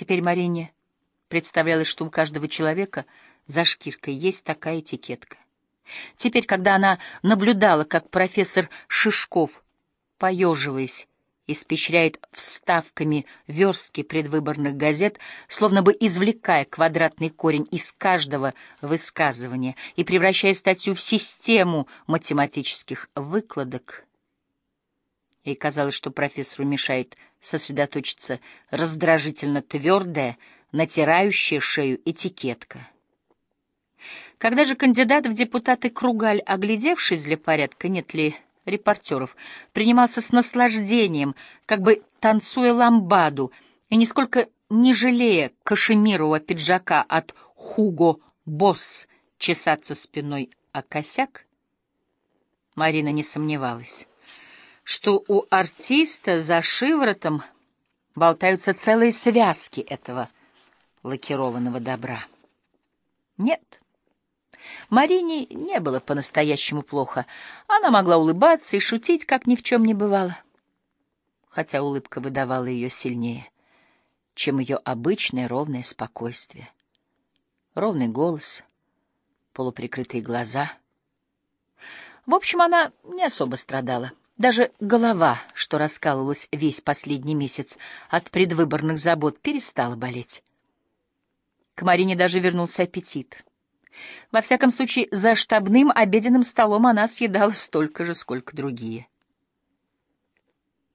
Теперь Марине представлялось, что у каждого человека за шкиркой есть такая этикетка. Теперь, когда она наблюдала, как профессор Шишков, поеживаясь, испещряет вставками верстки предвыборных газет, словно бы извлекая квадратный корень из каждого высказывания и превращая статью в систему математических выкладок. Ей казалось, что профессору мешает сосредоточиться раздражительно твердая, натирающая шею этикетка. Когда же кандидат в депутаты Кругаль, оглядевшись для порядка, нет ли репортеров, принимался с наслаждением, как бы танцуя ламбаду, и нисколько не жалея кашемирового пиджака от Хуго Босс чесаться спиной о косяк, Марина не сомневалась, что у артиста за шиворотом болтаются целые связки этого лакированного добра. Нет, Марине не было по-настоящему плохо. Она могла улыбаться и шутить, как ни в чем не бывало. Хотя улыбка выдавала ее сильнее, чем ее обычное ровное спокойствие. Ровный голос, полуприкрытые глаза. В общем, она не особо страдала. Даже голова, что раскалывалась весь последний месяц от предвыборных забот, перестала болеть. К Марине даже вернулся аппетит. Во всяком случае, за штабным обеденным столом она съедала столько же, сколько другие.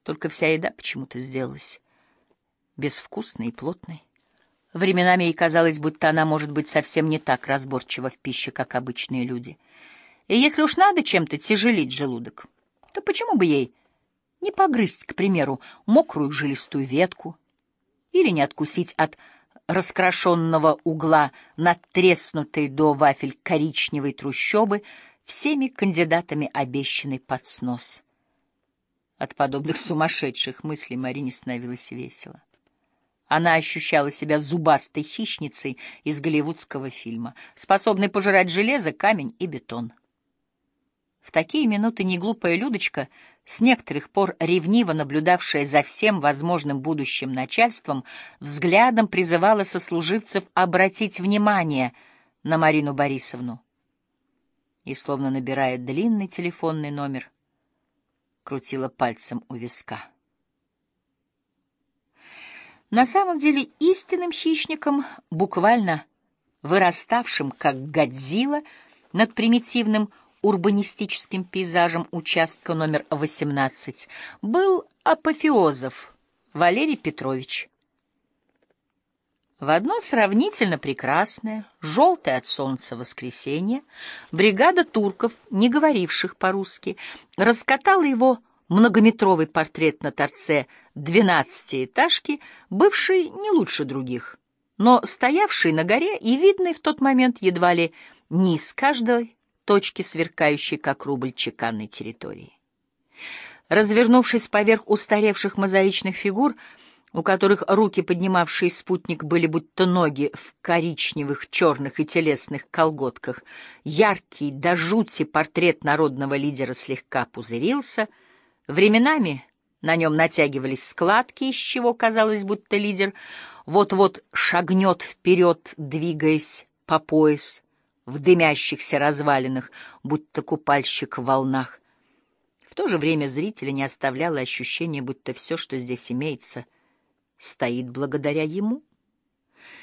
Только вся еда почему-то сделалась безвкусной и плотной. Временами ей казалось, будто она может быть совсем не так разборчива в пище, как обычные люди. И если уж надо чем-то тяжелить желудок, то почему бы ей не погрызть, к примеру, мокрую жилистую ветку или не откусить от раскрашенного угла надтреснутой до вафель коричневой трущобы, всеми кандидатами обещанный под снос. От подобных сумасшедших мыслей Марине становилось весело. Она ощущала себя зубастой хищницей из голливудского фильма, способной пожирать железо, камень и бетон. В такие минуты неглупая Людочка, с некоторых пор ревниво наблюдавшая за всем возможным будущим начальством, взглядом призывала сослуживцев обратить внимание на Марину Борисовну. И, словно набирая длинный телефонный номер, крутила пальцем у виска. На самом деле истинным хищником, буквально выраставшим как Годзилла над примитивным урбанистическим пейзажем участка номер 18 был апофеозов Валерий Петрович. В одно сравнительно прекрасное, желтое от солнца воскресенье, бригада турков, не говоривших по-русски, раскатала его многометровый портрет на торце двенадцатиэтажки, бывший не лучше других, но стоявший на горе и видный в тот момент едва ли не из каждой точки, сверкающей, как рубль чеканной территории. Развернувшись поверх устаревших мозаичных фигур, у которых руки, поднимавшие спутник, были будто ноги в коричневых, черных и телесных колготках, яркий до жути портрет народного лидера слегка пузырился, временами на нем натягивались складки, из чего казалось, будто лидер вот-вот шагнет вперед, двигаясь по пояс, в дымящихся развалинах, будто купальщик в волнах. В то же время зрителя не оставляло ощущение, будто все, что здесь имеется, стоит благодаря ему —